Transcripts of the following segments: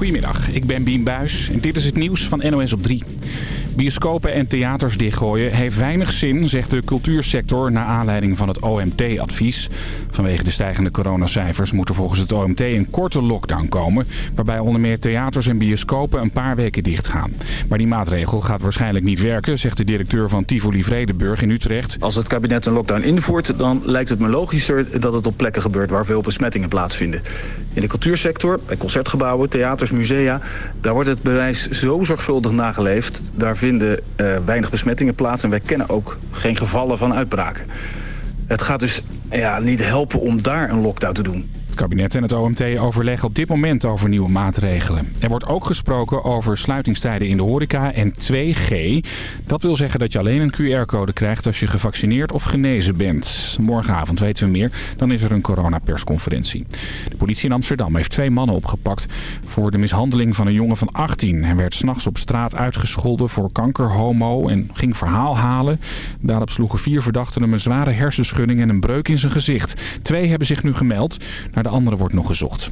Goedemiddag, ik ben Bien Buis en dit is het nieuws van NOS op 3. Bioscopen en theaters dichtgooien heeft weinig zin, zegt de cultuursector... naar aanleiding van het OMT-advies. Vanwege de stijgende coronacijfers moet er volgens het OMT een korte lockdown komen... waarbij onder meer theaters en bioscopen een paar weken dichtgaan. Maar die maatregel gaat waarschijnlijk niet werken, zegt de directeur van Tivoli Vredenburg in Utrecht. Als het kabinet een lockdown invoert, dan lijkt het me logischer dat het op plekken gebeurt waar veel besmettingen plaatsvinden. In de cultuursector, bij concertgebouwen, theaters, musea, daar wordt het bewijs zo zorgvuldig nageleefd. Daar vinden uh, weinig besmettingen plaats en wij kennen ook geen gevallen van uitbraken. Het gaat dus ja, niet helpen om daar een lockdown te doen. Kabinet en het OMT overleggen op dit moment over nieuwe maatregelen. Er wordt ook gesproken over sluitingstijden in de horeca en 2G. Dat wil zeggen dat je alleen een QR-code krijgt als je gevaccineerd of genezen bent. Morgenavond weten we meer, dan is er een coronapersconferentie. De politie in Amsterdam heeft twee mannen opgepakt voor de mishandeling van een jongen van 18. Hij werd s'nachts op straat uitgescholden voor kankerhomo en ging verhaal halen. Daarop sloegen vier verdachten hem een zware hersenschudding en een breuk in zijn gezicht. Twee hebben zich nu gemeld. Naar de andere wordt nog gezocht.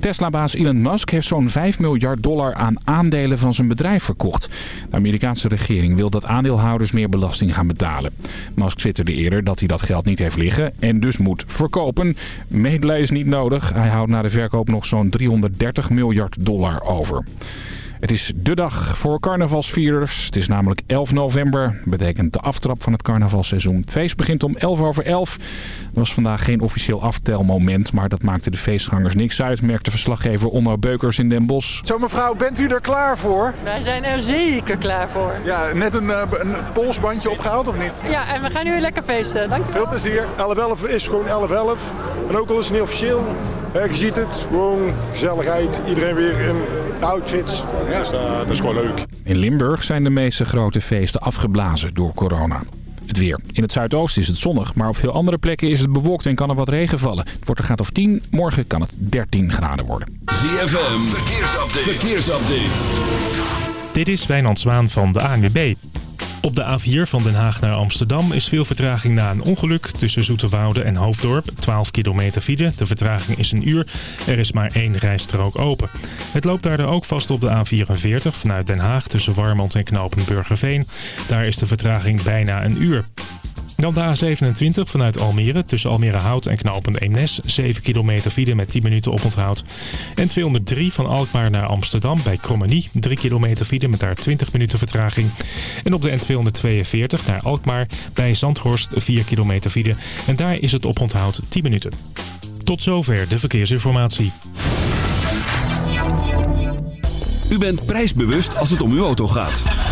Tesla-baas Elon Musk heeft zo'n 5 miljard dollar aan aandelen van zijn bedrijf verkocht. De Amerikaanse regering wil dat aandeelhouders meer belasting gaan betalen. Musk twitterde eerder dat hij dat geld niet heeft liggen en dus moet verkopen. Medelijden is niet nodig. Hij houdt na de verkoop nog zo'n 330 miljard dollar over. Het is de dag voor carnavalsvierders. Het is namelijk 11 november. betekent de aftrap van het carnavalseizoen. Het feest begint om 11 over 11. Er was vandaag geen officieel aftelmoment, maar dat maakte de feestgangers niks uit, merkte verslaggever Onno Beukers in Den Bosch. Zo mevrouw, bent u er klaar voor? Wij zijn er zeker klaar voor. Ja, net een, uh, een polsbandje opgehaald of niet? Ja, en we gaan nu lekker feesten. Dankjewel. Veel plezier. 11-11 is gewoon 11-11. En ook al is het niet officieel, je ziet het, gewoon gezelligheid. Iedereen weer in de outfits. Ja. Dus uh, dat is gewoon leuk. In Limburg zijn de meeste grote feesten afgeblazen door corona. Het weer. In het zuidoosten is het zonnig, maar op veel andere plekken is het bewolkt en kan er wat regen vallen. Het wordt een graad of 10, morgen kan het 13 graden worden. ZFM, verkeersupdate. verkeersupdate. Dit is Wijnand Zwaan van de ANWB. Op de A4 van Den Haag naar Amsterdam is veel vertraging na een ongeluk tussen Zoeterwoude en Hoofddorp. 12 kilometer file. De vertraging is een uur. Er is maar één rijstrook open. Het loopt daardoor ook vast op de A44 vanuit Den Haag tussen Warmond en Knopen Daar is de vertraging bijna een uur. Dan de A27 vanuit Almere tussen Almere Hout en knooppunt Eemnes. 7 kilometer file met 10 minuten oponthoud. En 203 van Alkmaar naar Amsterdam bij Krommenie. 3 kilometer file met daar 20 minuten vertraging. En op de N242 naar Alkmaar bij Zandhorst 4 kilometer file. En daar is het oponthoud 10 minuten. Tot zover de verkeersinformatie. U bent prijsbewust als het om uw auto gaat.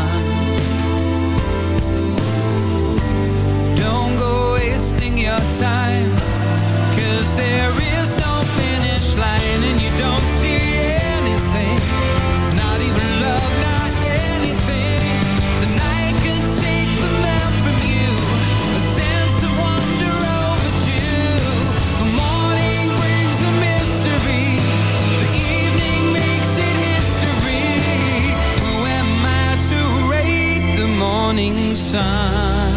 morning sun.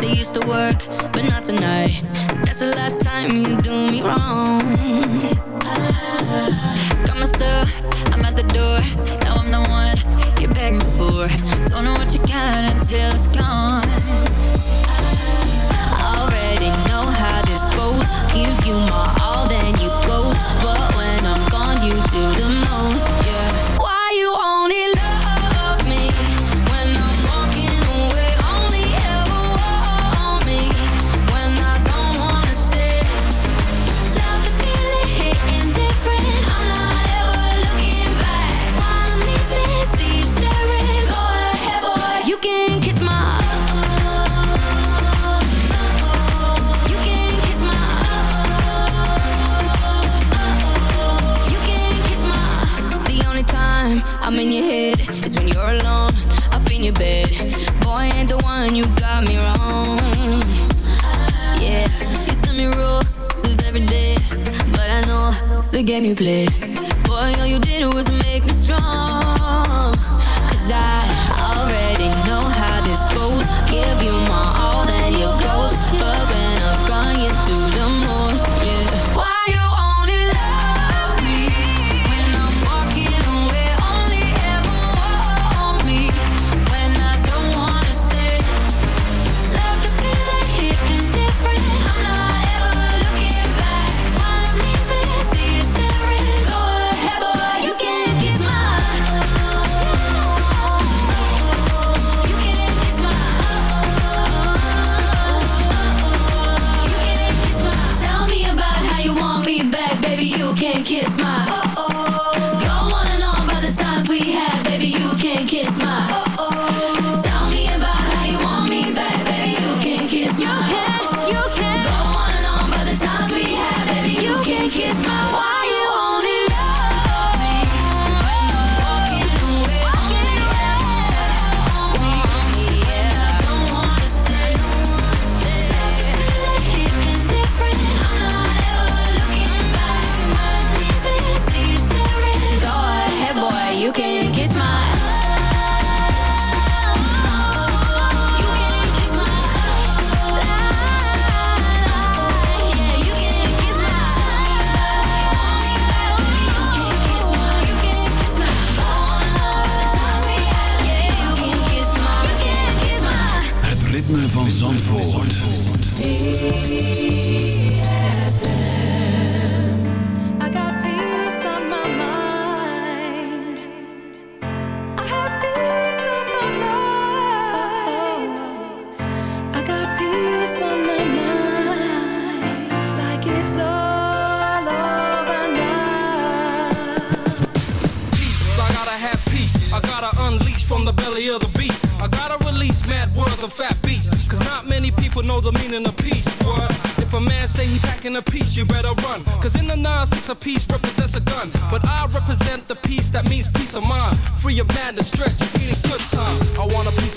They used to work, but not tonight. That's the last time you do me wrong. Got my stuff, I'm at the door. hills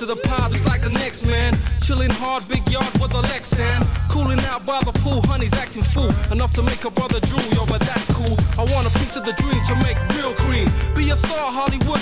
of the pie just like the next man. Chilling hard, big yard with a Lexan. Cooling out by the pool, honey's acting fool. Enough to make a brother drool, yo, but that's cool. I want a piece of the dream to make real cream. Be a star, Hollywood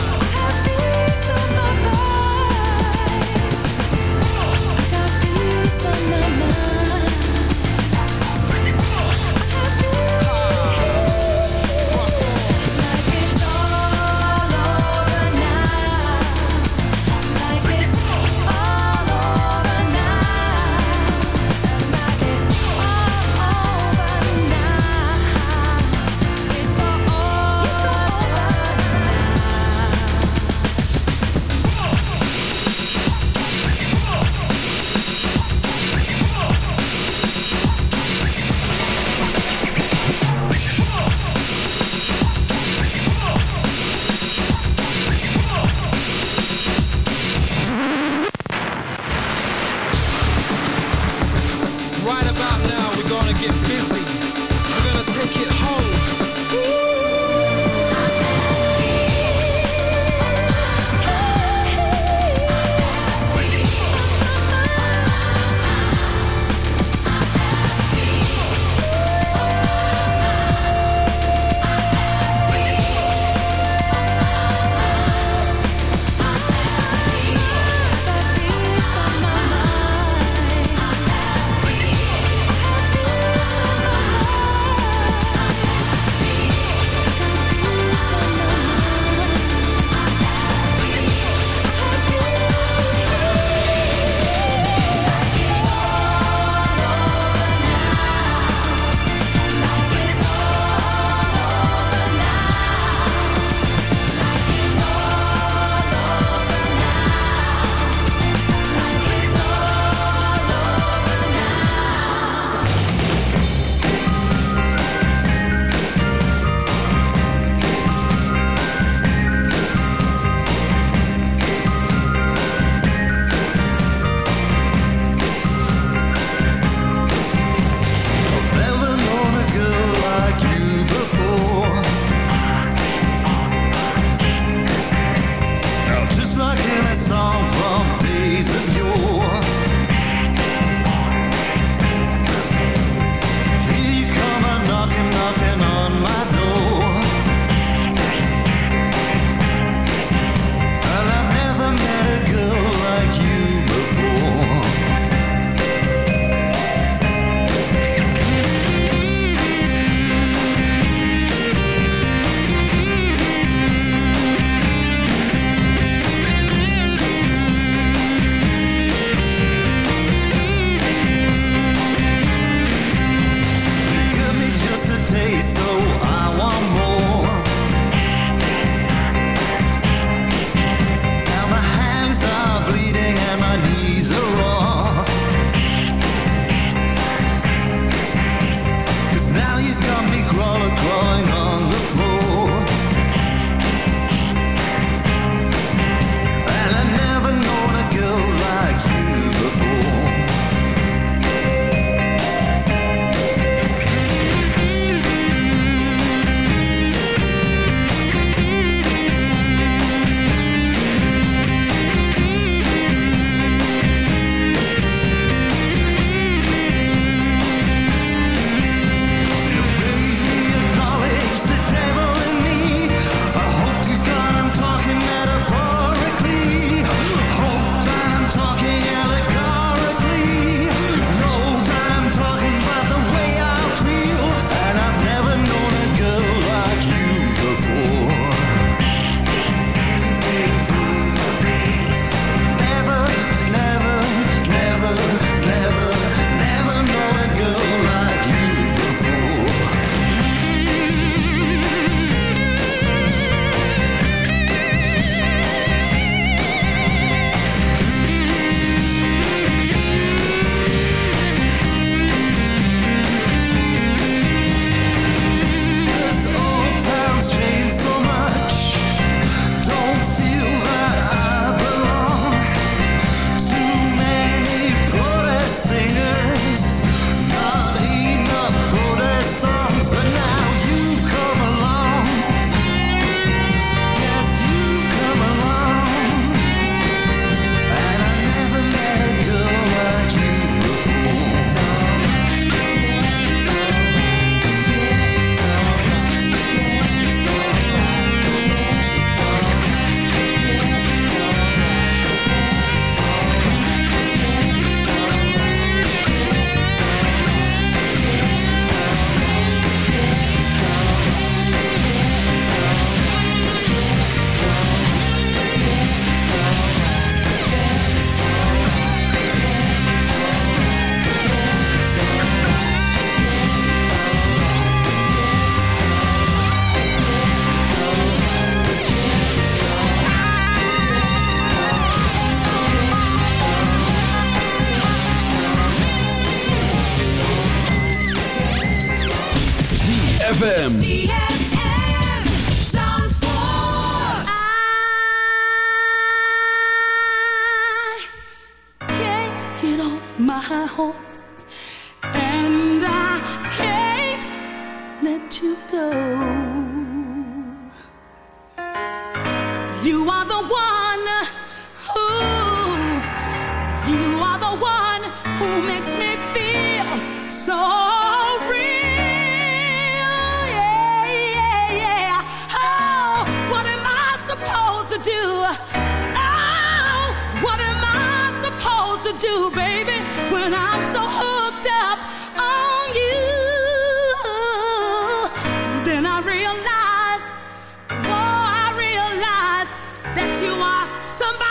somebody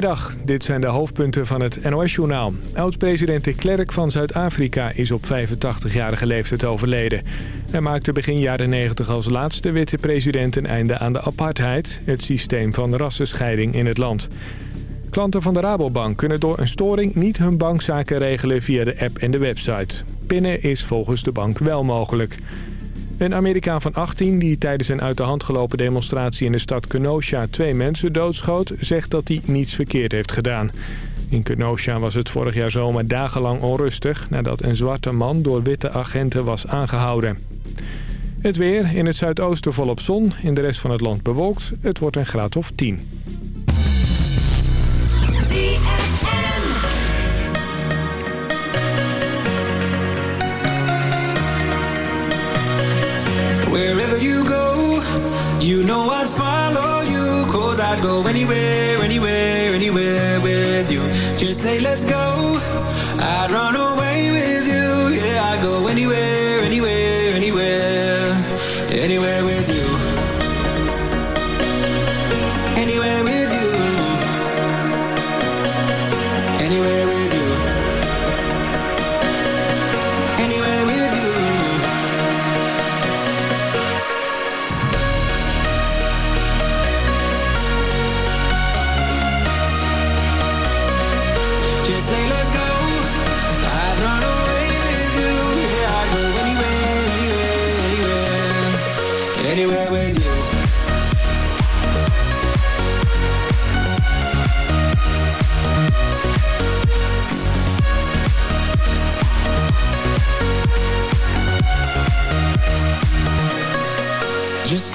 Goedemiddag, dit zijn de hoofdpunten van het NOS-journaal. Oud-president de Klerk van Zuid-Afrika is op 85-jarige leeftijd overleden. Hij maakte begin jaren 90 als laatste witte president een einde aan de apartheid... het systeem van rassenscheiding in het land. Klanten van de Rabobank kunnen door een storing niet hun bankzaken regelen via de app en de website. Pinnen is volgens de bank wel mogelijk. Een Amerikaan van 18 die tijdens een uit de hand gelopen demonstratie in de stad Kenosha twee mensen doodschoot, zegt dat hij niets verkeerd heeft gedaan. In Kenosha was het vorig jaar zomer dagenlang onrustig nadat een zwarte man door witte agenten was aangehouden. Het weer in het zuidoosten volop zon, in de rest van het land bewolkt. Het wordt een graad of 10. You go, you know I'd follow you. Cause I'd go anywhere, anywhere, anywhere with you. Just say let's go. I'd run away with you. Yeah, I'd go anywhere, anywhere, anywhere. Anywhere with you.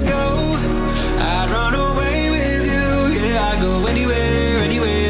let's go. I'd run away with you. Yeah, I'd go anywhere, anywhere, anywhere.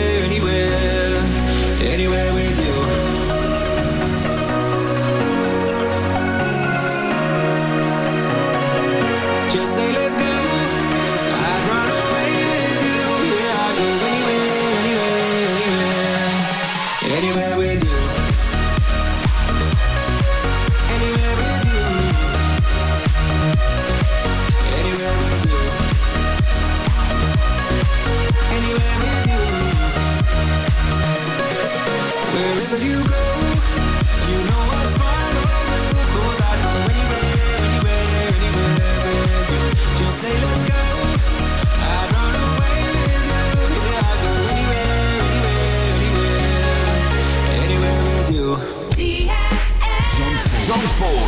Zandvoort.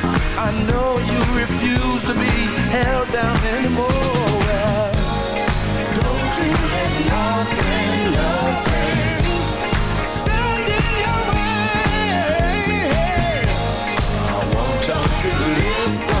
I know you refuse to be held down anymore. Don't you nothing, in your way. I to listen.